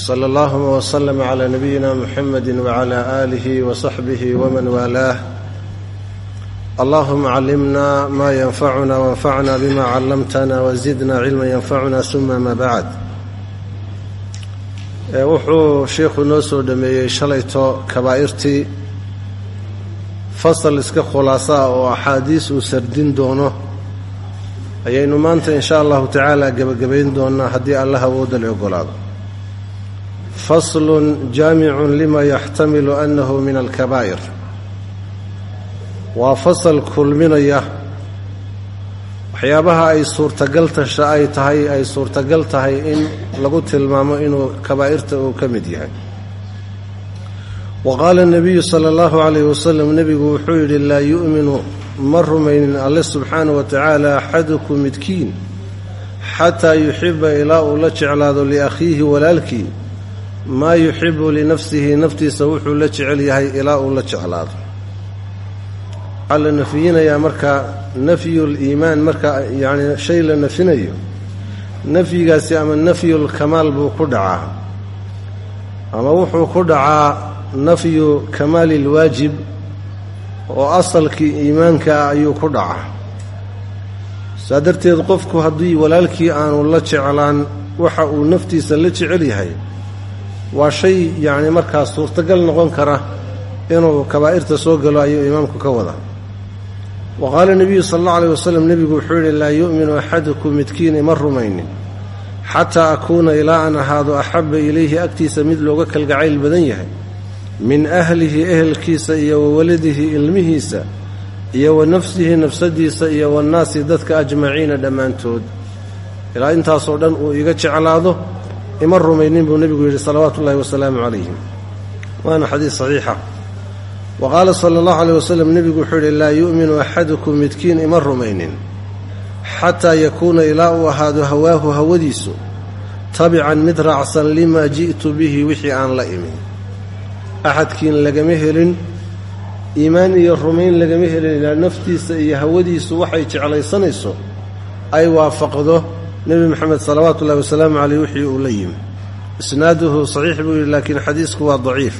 sala allahuma waslama calaa nabiyina muxamedi wacalaa aalihi wasaxbihi waman waalaah allahuma callimna maa yanfacuna wanfacna bima callamtana wasidna cilman yanfacuna suma maa bacd e, wuxuu sheikhu noo soo dhameeyey shalayto kabaa'irtii. Fasal iska khulaasaa oo axaadiis uu sardin doono. Ayaynu maanta in sha allahu tacaala gebagabayn doonaa haddii allah awoodda ogolaado faslun jaamicun lima yaxtamilu annahu min alkabaa'ir waa fasal kulminaya. Waxyaabaha ay suurtagal tasha ay tahay ay suurtagal tahay in lagu tilmaamo inuu kabaa'irta uu ka mid yahay. Wa qaala nabiyu sala allahu calayh wasalam nebigu wuxuu yidhi laa yu'minu ma rumaynin alle subxaana wa tacaala axadukum midkiin xataa yuxiba ilaa uu la jeclaado liakhiihi walaalkii maa yuxibu linafsihi naftiisa wuxuu la jecel yahay ilaa uu la jeclaado. Waxaa la nafyinayaa marka nafyuliimaan marka yacni shay la nafinayo nafyigaasi ama nafyulkamaal buu ku dhacaa. Ama wuxuu ku dhacaa nafyu kamaali lwaajib oo asalkii iimaanka ah ayuu ku dhacaa. Saa darteed qofku haddii walaalkii aanu la jeclaan waxa uu naftiisa la jecel yahay waa shay yacni markaas suurtagal noqon kara inuu kabaa'irta soo galo ayuu imaamku ka wada wa qaala nebiyu sala allau alayh wasalam nebigu wuxuu yidhi laa yu'minu axadukum midkiin ima rumaynin xataa akuuna ilaa aan ahaado axabba ilayhi agtiisa mid looga kalgacayl badan yahay min ahlihi ehelkiisa iyo wa waladihi ilmihiisa iyo wa nafsihi nafsadiisa iyo wannaasi dadka ajmaciina dhammaantood. Ilaa intaasoo dhan uu iga jeclaado ima rumaynin buu nebigu yidhi salawaatu ullahi wasalaamu calayhim. Waana xadiis saxiixa. Wa qaala sala allahu aleyh wasalam nebigu wuxuu yidhi laa yu'minu axadukum midkiin ima rumaynin xataa yakuuna ilaa uu ahaado hawaahu hawadiisu tabican mid raacsan limaa ji'tu bihi wixii aan la imin. Axadkiin lagama helin iimaan iyo rumayn lagama helin ilaa naftiisa iyo hawadiisu waxay jeclaysanayso ay waafaqdo nebi moxamed salawaatu ullahi wasalaamu caleyh wixii uu la yimi isnaaduhu saxiix buu yidhi laakiin xadiisku waa daciif.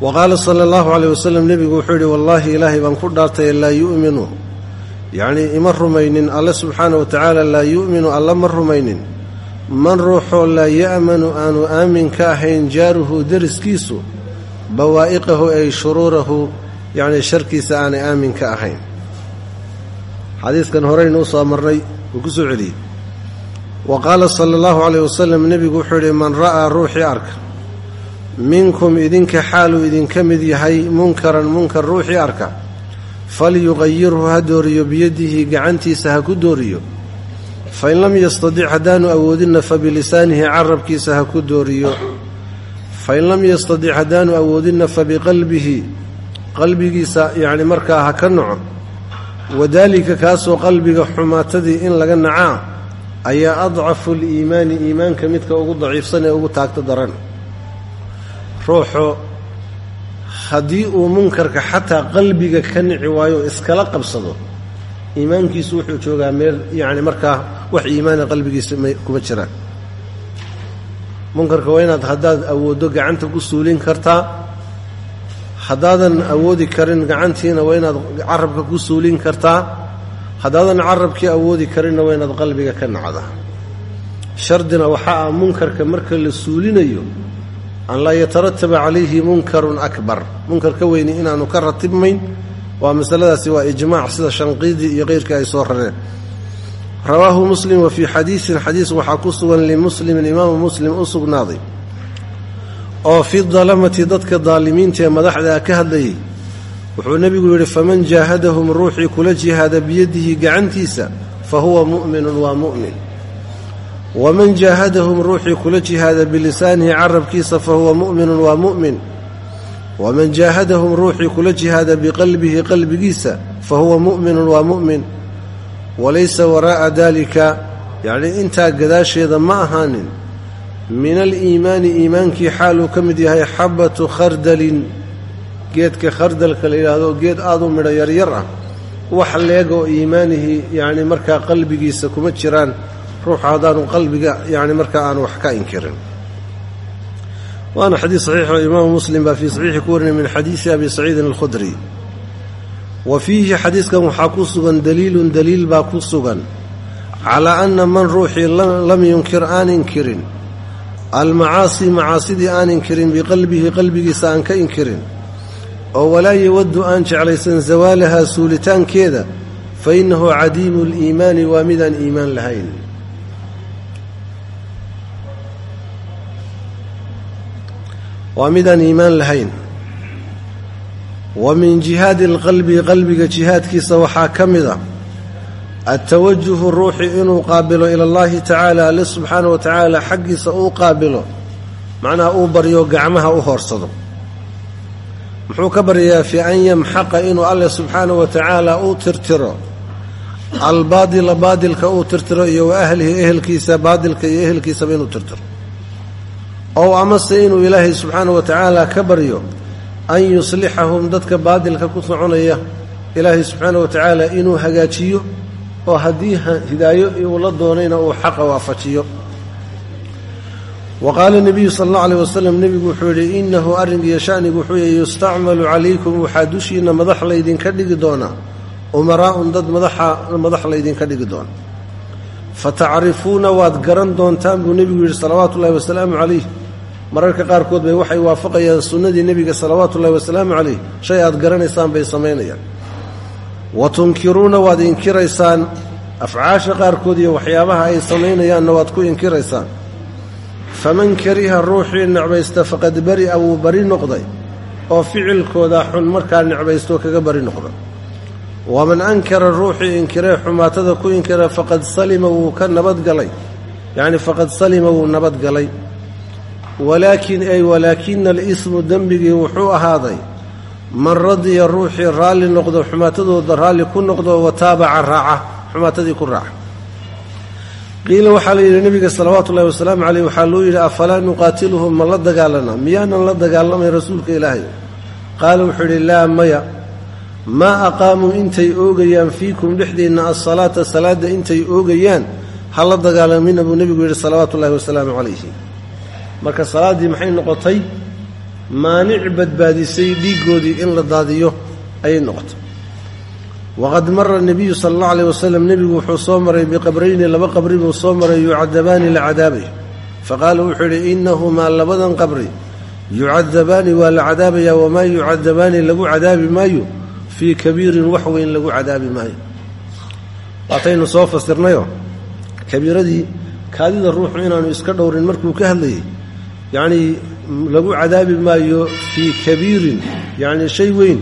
Wa qaala sala allahu caleyh wasalam nebigu wuxuu yidhi wallaahi ilaahay baan ku dhaartay laa yu'minu. Yacnii ima rumaynin alle subxaana wa tacaala laa yu'minu alla ma rumaynin. Man ruuxoo laa ya'manu aanu aamin ka ahayn jaaruhu deriskiisu bawaa'iqahu ay shuruurahu yacnii sharkiisa aanay aamin ka ahayn ku soo celiyey. Wa qaala sala allahu caleyh wasalam nebigu wuxuu yidhi man ra'aa ruuxii arka minkum idinka xaaluu idinka mid yahay munkaran munkar ruuxii arka falyuqayirhu ha dooriyo biyadihi gacantiisa ha ku dooriyo fain lam yastadic haddaanu awoodinna fa bilisaanihi carabkiisa ha ku dooriyo fain lam yastadic haddaanu awoodinna fa biqalbihi qalbigiisa yacni markaa ha ka naco wadaalika kaasoo qalbiga xumaatadii in laga nacaa ayaa adcafu liimaani iimaanka midka ugu daciifsan ee ugu taagto daran. Ruuxu haddii uu munkarka xataa qalbiga ka nici waayo iskala qabsado iimaankiisu wuxuu joogaa meel yacni markaa wax iimaana qalbigiisa kuma jiraan. Munkarka waa inaad haddaad awooddo gacanta ku suulin kartaa haddaadan awoodi karin gacantiina waa inaad carabka ku suulin kartaa haddaadan carabkii awoodi karinna waa inaad qalbiga ka nacdaa shardina waxaa ah munkarka marka la suulinayo an laa yatarataba calayhi munkarun akbar. Munkar ka weyni inaanu ka ratibmayn waa masaladaasi waa ijmaac sida shanqiidii iyo keyrkii ay soo rareen. Rawaahu muslim wa fii xadiisin xadiis waxaa ku sugan limuslimin imaamu muslim u oo fi dalamati dadka daalimiinta ee ka hadlayay wuxuu nebigu yidhi faman jaahadahum ruuxii kula jihaada biyadihi gacantiisa fa huwa mu'minun waa mu'min. Waman jaahadahum ruuxii kula jihaada bilisaanihi carabkiisa fa huwa mu'minun waa mu'min. Waman jaahadahum ruuxii kula jihaada biqalbihi qalbigiisa fa huwa mu'minun waa mu'min. Walaysa waraa'a daalika yacnii intaa gadaasheeda ma ahaanin min aliimaani iimaankii xaaluu ka mid yahay xabatu khardalin geedka khardalka la yidhaahdo geed aad u midho yaryar ah. Wax leeg oo iimaanihii yacni markaa qalbigiisa kuma jiraan. Ruuxu haddaanu qalbiga yacni markaa aanu wax ka inkirin. Waana xadiis saxiixoo imaamu muslim baa fii saxiixi ku warinay min xadiisi abi saciidin alkhudri. Wa fiihi xadiiskan waxaa ku sugan daliilun daliil baa ku sugan. Calaa anna man ruuxii lam yunkir aan inkirin almacaasi macaasidii aan inkirin biqalbihi qalbigiisa aan ka inkirin. Oo walaa yawaddu aan jeclaysan zawaalahaa suulitaankeeda fa innahu cadiimu liimaani waa midaan iimaan lahayn. Waa midaan iimaan lahayn. Wa min jihaadi alqalbi qalbiga jihaadkiisa waxaa ka mid a altawajuhu ruuxi inuu qaabilo ila allahi tacaala alle subxaana wa tacaala xaggiisa uu qaabilo macnaha uu baryo gacmaha u hoorsado muxuu ka baryayaa fii an yamxaqa inuu alle subxaana wa tacaala uu tirtiro albaadila baadilka uu tirtiro iyo wa ahlihi ehelkiisa baadilka iyo ehelkiisaba inuu tirtiro ow amase inuu ilaahay subxaana wa tacaala ka baryo an yuslixahum dadka baadilka ku soconaya ilaahay subxaana wa tacaala inuu hagaajiyo oo haddii hidaayo uu la doonayna uu xaqa waafajiyo. Wa qaala nebiyu sala allahu aleyh wasalam nebigu wuxuu yidhi innahu arrinkiiyo shanigu wuxuu yihi yustacmalu calaykum waxaa dushiinna madax laydinka dhigi doonaa. Umaraa'un dad madaxa madax laydinka dhigi doona fatacrifuuna waad garan doontaan buu nebigu yidhi salawaatu ullahi wasalaamu calayh. Mararka qaarkood bay waxay waafaqayaan sunnadii nebiga salawaatu ullahi wasalaamu calayh. Shay aad garanaysaan bay samaynayaan wa tunkiruuna waad inkiraysaan. Afcaasha qaarkood iyo waxyaabaha ay samaynayaanna waad ku inkiraysaan. Faman kariha ruuxii necbaysta faqad bari'a wuu bari noqday. Oo ficilkooda xun markaa necbaystoo kaga bari noqda waman ankara ruuxii inkiree xumaatada ku inkira faqad salima wuu ka nabadgalay yacni faqad salima wuu nabadgalay walaakin ay walaakina alismu dembigii wuxuu ahaaday man radiya ruuxii raalli noqdo xumaatadooda raalli ku noqdo wa taabaca raaca xumaatadii ku raaca. Qiila waxaa la yidhi nebiga salawaatu ullahi wasalaamu caleyh waxaa loo yidhi afalaa nuqaatiluhum ma la dagaalana miyaanan la dagaalamay rasuulka ilaahay. Qaala wuxuu yidhi laa maya. Maa aqaamuu intay oogayaan fiikum dhexdeenna asalaata salaadda intay oogayaan ha la dagaalamina? Buu nebigu yidhi salawaatu ullahi wasalaamu calayhi. Marka salaaddii maxay noqotay maanic badbaadisay dhiiggoodii in la daadiyo ayay noqotay. Waqad mara nebiyu sala allahu aleyh wasalam nebigu wuxuu soo maray biqabrayni laba qabri buu soo maray yucadabaani la cadaabay faqaala wuxuu yidhi innahumaa labadan qabri yucadabaani waa la cadaabayaa wamaa yucadabaani lagu cadaabi maayo fii kabiirin wax weyn lagu cadaabi maayo. Waataynu soo fasirnayo kabiiradii kaadida ruuxu inaanu iska dhowrin markuu ka hadlayay yacnii lagu cadaabi maayo fii kabiirin yacnii shay weyn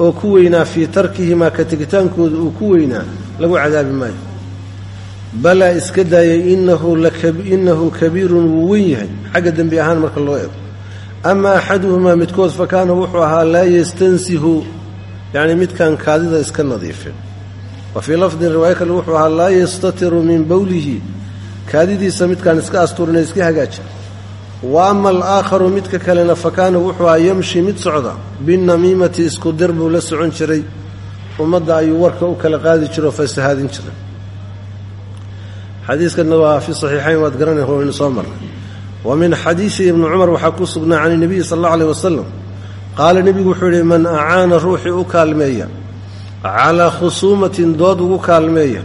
oo ku weynaa fii tarkihimaa ka tegitaankooda uu ku weynaa lagu cadaabi maayo. Balaa iska daayay inahu kabiirun wuu wen yahay xagga dembi ahaan marka loo eego. Ama axaduhumaa midkood fa kaana wuxuu ahaa laa yastansihu yacni midkaan kaadida iska nadiifin. Wa fii lafdin riwaayo kale wuxuu ahaa laa yastatiru min bowlihi kaadidiisa midkaan iska asturina iska hagaaja wa ama alaakharu midka kalena fa kaana wuxuu ahaa yamshi mid socda binamiimati isku dir buu la socon jiray. Ummadda ayuu warka u kala qaadi jiro oo fasahaadin jiray. Xadiiskanna waa fi saxiixayn waad garanay waynu soo marnay. Wa min xadiisi ibni cumar waxaa ku sugnaa can inabiyi sala allahu aleyh wasalam qaala nebigu wuxuu yidhi man acaana ruuxii u kaalmeeya calaa khusuumatin dood ugu kaalmeeya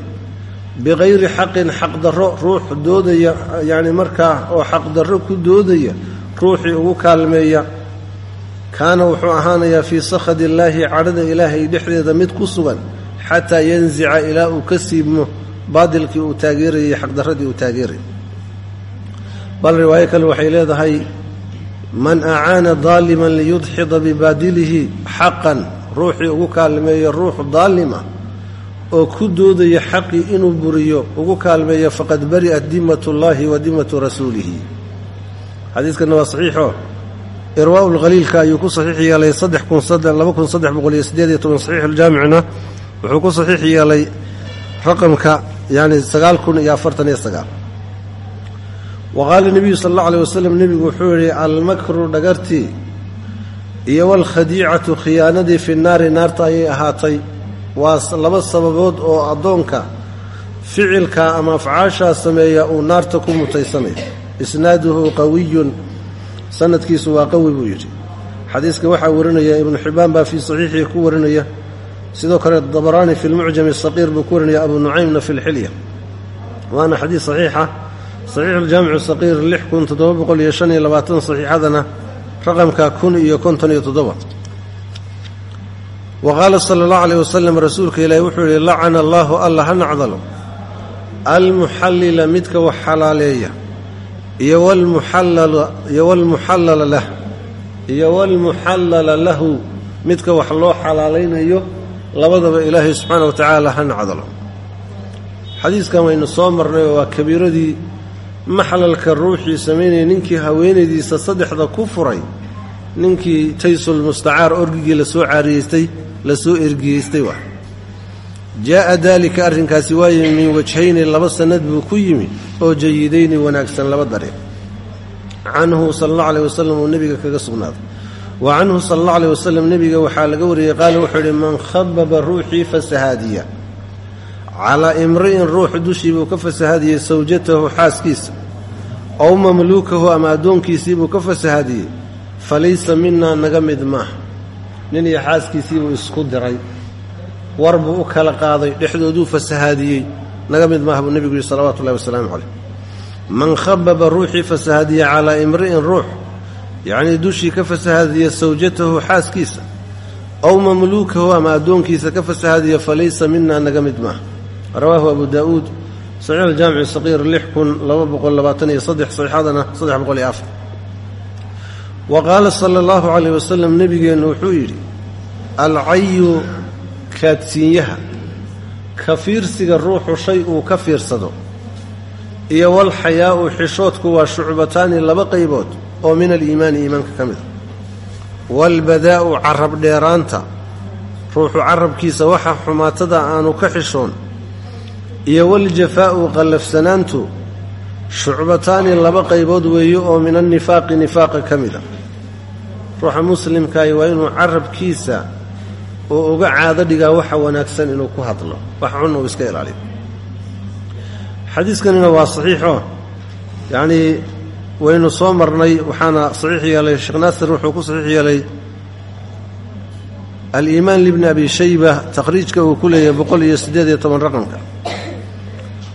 bikayri xaqin xaqdarro ruux doodaya yacni markaa oo xaqdarro ku doodaya ruuxii ugu kaalmeeya kaana wuxuu ahaanayaa fii sakhadi illaahi cadhada ilaahay dhexdeeda mid ku sugan xataa yanzica ilaa uu ka siibmo baadilkii uu taageerayay xaqdarradii uu taageerayay bal riwaayo kale waxay leedahay man acaana daaliman liyudxida bibaadilihi xaqan ruuxii ugu kaalmeeya ruux daalima oo ku doodaya xaqii inuu buriyo ugu kaalmeeya faqad bari'at dimatu llaahi wa dimatu rasuulihi. Xadiiskanna waa saxiixo irwaa'u lkhaliilka ayuu ku saxiix yeelay saxiixuljaamicna wuxuu ku saxiix yeelay raqamka yani wa qaala nebiyu sala allau aleh wasalam nebigu wuxuu yidhi almakru dhagartii iyo walkhadiicatu khiyaanadii fi naari naarta ayay ahaatay waa laba sababood oo addoonka ficilka ama afcaashaa sameeya uu naarta ku mutaysanayo. Isnaaduhu qawiyun. Sanadkiisu waa qawi buu yidhi. Xadiiska waxaa warinaya ibnu xibbaan baa fii saxiixihi ku warinaya. Sidoo kale dabaraani fi lmucjami saqiir buu ku warinaya abu nucaymna fi lxilya waana xadiis saxiixa saxiixuljaamicu saqiir lix kun toddoba boqol iyo shan iyo labaatan saxiixadana raqamka kun iyo wa qaala sala allahu aleyh wasalam rasuulka ilaahi wuxuu yidhi lacana allaahu alla ha nacdalo. Almuxallila midka wax xalaaleeya iyo walmuxallala lah iyo walmuxallala lahu midka wax loo xalaalaynayo labadaba ilaahay subxaana wa tacaala ha nacdalo. Xadiiskan waynu soo marnay waa kabiiradii maxlalka ruuxii samaynaya ninkii haweenaydiisa saddexda ku furay ninkii taysulmustacaar orgigii la soo caariyeystay la soo ergiyeystay waa jaa'a daalika arrinkaasi waa yimi min wajhayni laba sannad buu ku yimi oo jayidayni wanaagsan laba dariiq canhu sala allahu aleyh wasalam uu nebiga kaga sugnaaday. Wa canhu sala allahu aleyh wasalam nebiga waxaa laga wariyey qaala wuxuu yidhi man khababa ruuxii fasahaadiya. Calaa imri'in ruux dushii buu ka fasahaadiyey sawjatahu xaaskiisa. Ow mamluukahu ama addoonkiisii buu ka fasahaadiyey. Fa laysa minaa naga mid maaha nin iyo xaaskiisii buu isku diray. War buu u kala qaaday dhexdooduu fasahaadiyey. Naga mid maaha buu nebigu yihi salawatu ullahi wasalaamu caleyh man khababa ruuxii fasahaadiya calaa imri'in ruux yacnii dushii ka fasahaadiya sawjatahu xaaskiisa ow mamluukahu ama addoonkiisa ka fasahaadiya fa laysa minaa naga mid maaha. Rawaahu abu daa'uud saxiix aljaamici saqiir lix kun laba boqol labaatan iyo saddex saxiixadana saddex boqol iyo wa qaala sala allahu caleyh wasalam nebigeennu wuxuu yidhi alcayu kaadsiinyaha ka fiirsiga ruuxu shay uu ka fiirsado iyo walxayaa'u xishoodku waa shucbataani laba qaybood oo min aliimaani iimaanka ka mid a waalbadaa'u carab dheeraanta ruuxu carabkiisa waxa xumaatada aanu ka xishoon iyo waljafaa'u qallafsanaantu shucbataani laba qaybood weeye oo min annifaaqi nifaaqa ka mid a ruuxa muslimkaahi waa inuu carabkiisa uu uga caado dhigaa waxa wanaagsan inuu ku hadlo. Wax cun uu iska ilaaliyo xadiiskanina waa saxiixo. Yacnii waynu soo marnay waxaana saxiix yeelay sheekh naasir wuxuu ku saxiix yeelay aliimaan libni abi shayba takhriijka uu ku leeyahay boqol iyo siddeed iyo toban raqamka.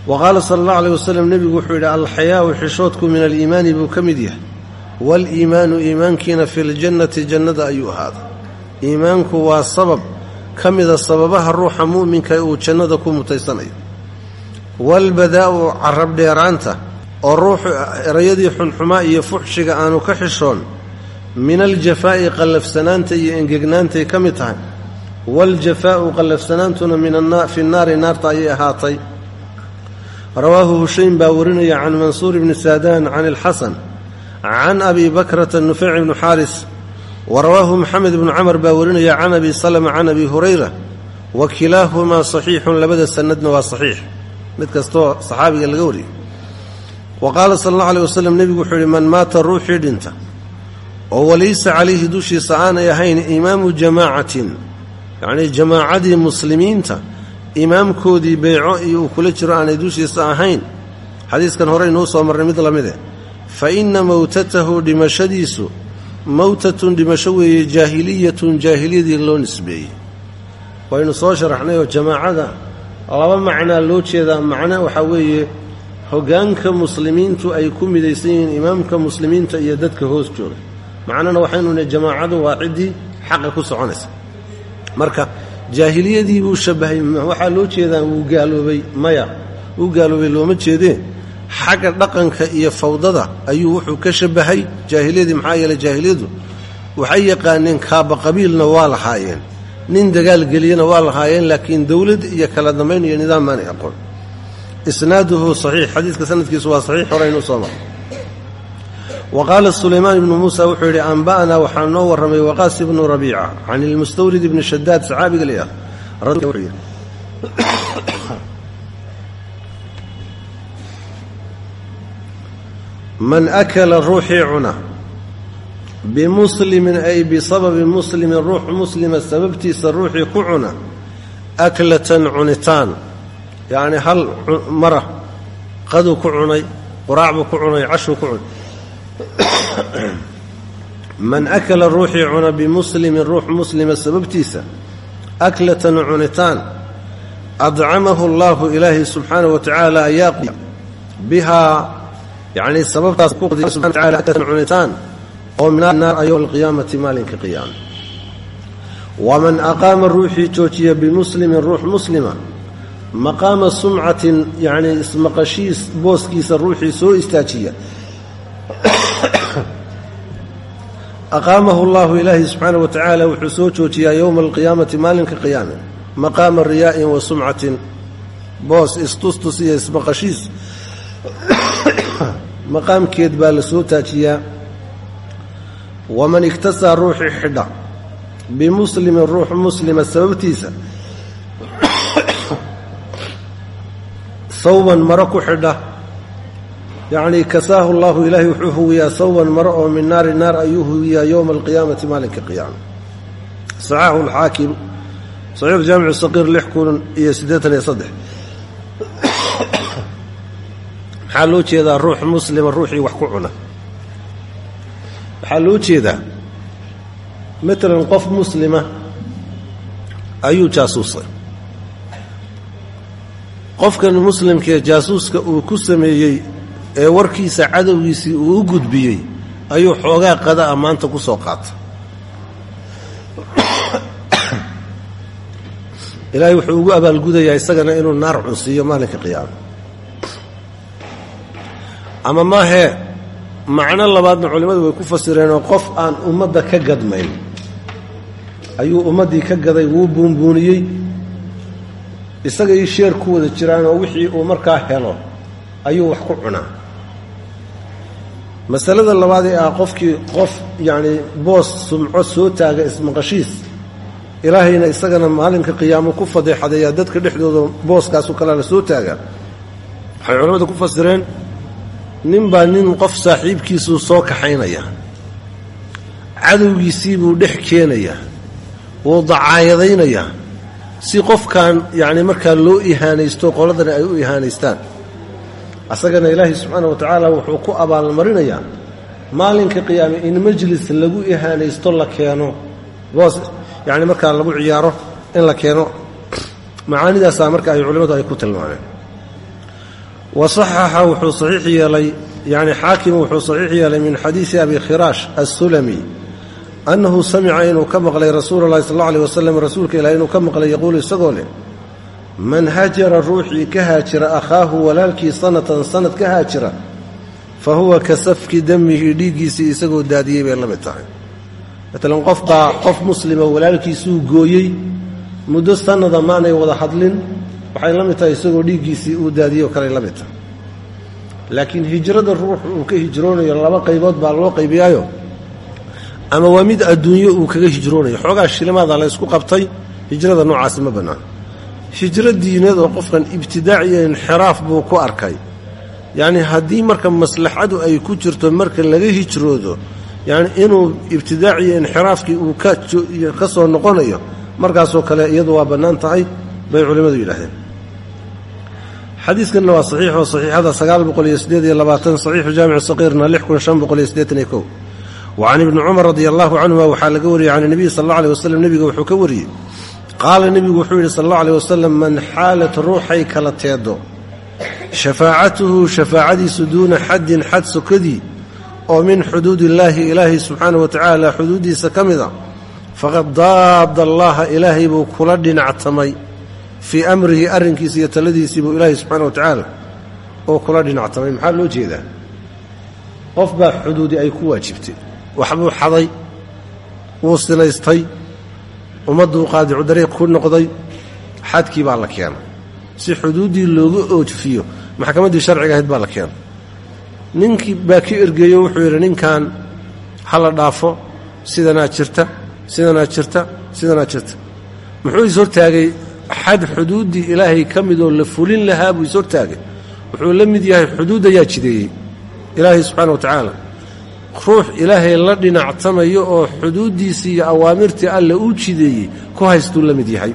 Wa qaala sala allahu aleyh wasalam nebigu wuxuu yidhi alxayaa'u xishoodku min aliimaani buu ka mid yahay waaliimaanu iimaankiina fi ljannati jannada ayuu ahaaday. Iimaanku waa sabab ka mida sababaha ruuxa mu'minka uu jannada ku mutaysanayo. Waalbadaa'u carab dheeraanta oo ruuxu erayadii xunxumaa iyo fuxshiga aanu ka xishoon min aljafaa'i qallafsanaanta iyo engegnaantay ka mid tahay. Waaljafaa'u qallafsanaantuna fi nnaari naarta ayay ahaatay. Rawaahu hushaym baa warinaya can mansuur ibni saadaan can ilxasan can abi bakrata nufeyc ibnu xaaris wa rawaahu maxamed ibnu camar baa warinaya can abi salama can abi hurayra wa kilaahumaa saxiixun labada sanadna waa saxiix mid kastoo saxaabiga laga wariyay wa qaala sala allahu aleh wasalam nebigu wuxuu yidhi man maata ruuxii dhinta oo walaysa calayhi dushiisa aanay ahayn imaamu jamaacatin yacnii jamaacadii muslimiinta imaamkoodii beyco iyo uu kula jiro aanay dushiisa ahayn xadiiskan horeynuu soo marnay mid lamide fa inna mowtatahu dhimashadiisu mowtatun dhimasho weeye jaahiliyatun jaahiliyadii loo nisbeeyey waynu soo sharaxnay oo jamaacada laba macnaa loo jeedaa macno waxaa weeye hoggaanka muslimiintu ay ku midaysan yihiin imaamka muslimiinta iyo dadka hoos jooga macnana waxaynu nihi jamaacadu waa ciddii xaqa ku soconaysa marka jaahiliyadii buu shabbahay waxaa loo jeedaa wuu gaaloobay maya wuu gaaloobay looma jeedee xagga dhaqanka iyo fawdada ayuu wuxuu ka shabbahay jaahiliyadii maxaa yeeley jaahiliyadu waxay yaqaaneen kaaba qabiilna waa lahaayeen nin dagaalgeliyana waa lahaayeen laakiin dowlad iyo kala dambayn iyo nidaam maanay aqoon. Isnaaduhu saxiix xadiidka sanadkiisu waa saxiix horeynu soo maray wa qaala sulaymaan ibnu muusa wuxuu yidhi anba'naa waxaa noo warramay waqaas ibnu rabiica can ilmustawrid ibni shadaad saxaabiga la man akala ruuxii cuna bimuslimin ay bisababi muslimin ruux muslima sababtiisa ruuxii ku cuna aklatan cunitaan yacni hal mara qaduu ku cunay quraacbuu ku cunay cashuu ku cunay. Man akala ruuxii cuna bimuslimin ruux muslima sababtiisa aklatan cunitaan adcamahu allaahu ilaahi subxaanahu wa tacaala ayaa bihaa yacni sababtaas cunitaan oo min naar yowma alqiyaamati maalinka qiyaama waman aqaama ruuxii joojiya bimuslimin ruux muslima maqaama sumcatin yacnii ismaqashiis booskiisa ruuxii soo istaajiya. Aqaamahu allahu ilaahi subxaana wa tacaala wuxuu soo joojiyaa yowma alqiyaamati maalinka qiyaame maqaama riyaa'in wa sumcatin maqaamkeed baa la soo taajiyaa. Waman igtasaa ruuxii xidha bimuslimin ruux muslima sababtiisa hawban maro ku xidha. Yacnii kasaahu allahu ilaahay wuxuu huwiyaa hawban maro oo min naari naar ayuu huwiyaa yowma alqiyaamati maalinka qiyaama. Saxaaxu alxaakim saxiix jaamicu saqiir lix maxaa loo jeedaa ruux muslima ruuxii wax ku cuna? Waxaa loo jeedaa? Matalan qof muslima ayuu jaasuusay. Qofkan muslimkee jaasuuska uu ku sameeyey ee warkiisa cadowgiisii uu u gudbiyey ayuu xoogaa qada a maanta ku soo qaatay ilaahay wuxuu ugu abaalgudayaa isagana inuu naar cunsiiyo maalinka qiyaama ama maahee macno labaadna culimmadu way ku fasireenoo qof aan ummadda ka gadmayn ayuu ummaddii ka gaday wuu buunbuuniyey. Isaga ii sheer ku wada jiraanoo wixii uu markaa helo ayuu wax ku cunaa. Masalada labaad ee ah qofkii qof yacnii boos sumco soo taaga ismaqashiis. Ilaahayna isagana maalinka qiyaamo ku fadeexadeeyaa dadka dhexdooda booskaasu kalea la soo taaga. Waxay culimmadu ku fasireen nin baa nin qof saaxiibkiisuu soo kaxaynaya. Cadowgiisii buu dhex keenayaa wuu dacaayadaynayaa si qofkan yacni markaa loo ihaanaysto qoladana ay u ihaanaystaan. Asagana ilaahay subxaana wa tacaala wuxuu ku abaalmarinayaa maalinka qiyaame in majlis lagu ihaanaysto la keeno. Boos yacni markaa lagu ciyaaro in la keeno. Macaanidaasaa marka ay culimmadu ay ku tilmaameen wa saxaxa wuxuu saxiix yeelay yacni xaakimu wuxuu saxiix yeelay min xadiidi abi khiraash assulami annahu samica inuu ka maqlay rasuula llahi sal alla alih wasalam rasuulka ilaah inuu ka maqlay yaquulu isagoo leh man hajara ruuxii ka haajira akhaahu walaalkii sanatan sanad ka haajira fa huwa ka safki damihi dhiiggiisii isagoo daadiyey bay la mid tahay. Matalan qof muslima walaalkiisuu gooyey muddo sanada maanay wada hadlin waxay la mid tahay isagoo dhiiggiisii uu daadiyey oo kaley la mid tahay. Laakiin hijrada ruux uu ka hijroonayo laba qaybood baa loo qaybiyaayo. Ama waa mid adduunyo uu kaga hijroonayo xoogaa shilimaada la ysku qabtay hijrada noocaasi ma bannaan hijro diineed oo qofkan ibtidaac iyo inxiraaf buu ku arkay. Yacni haddii marka maslaxadu ay ku jirto marka laga hijroodo yacni inuu ibtidaac iyo inxiraafkii uu ka soo noqonayo markaasoo kale iyadu waa bannaan tahay bay culimmadu yidhahdeen xadiidkanna waa saxiixoo saxiixada sagaal boqol iyo siddeed iyo labaatan saxiixu jaamicu saqiirna lix kun shan boqol iyo siddeetan wa ibni cumar radi allahu canhuma waxaa laga wariyey can nebiyi sal alla alih wasalam nebiga wuxuu ka wariyey. Qaala nebigu wuxuu yidhi sal allau aleh wasalam man xaalat ruuxay kala teedo shafaacatuhu shafaacadiisu duuna xaddin xad sokadii oo min xuduud illaahi ilaahay subxaana wa tacaala xuduuddiisa ka mid faqad daada allaha ilaahay buu kula dhinactamay fii amrihi arrinkiisa iyo taladiisii buu ilaahay subxaana wa tacaala oo kula dhinactamay maxaa loo jeedaa? Qof baa xuduudi ay ku waajibtay. Waxbuu xaday wuu sinaystay ummadduu qaadicu dariiq ku noqday xadkii baa la keenay. Si xuduuddii loogu oojifiyo maxkamaddii sharciga ahayd baa la keenay. Ninkii baa ka ergeeyo wuxuu yidhi ninkan ha la dhaafo sidanaa jirta sidanaa jirta sidanaa jirta. Muxuu is hortaagay xad xuduuddii ilaahay ka midoo la fulin lahaa buu is hortaagay wuxuu la mid yahay xuduud ayaa jideeyey ilaahay subxaana wa tacaala. Ruux ilaahay la dhinactamayo oo xuduuddiisii iyo awaamirtii alle uu jideeyey ku haystuu la mid yahay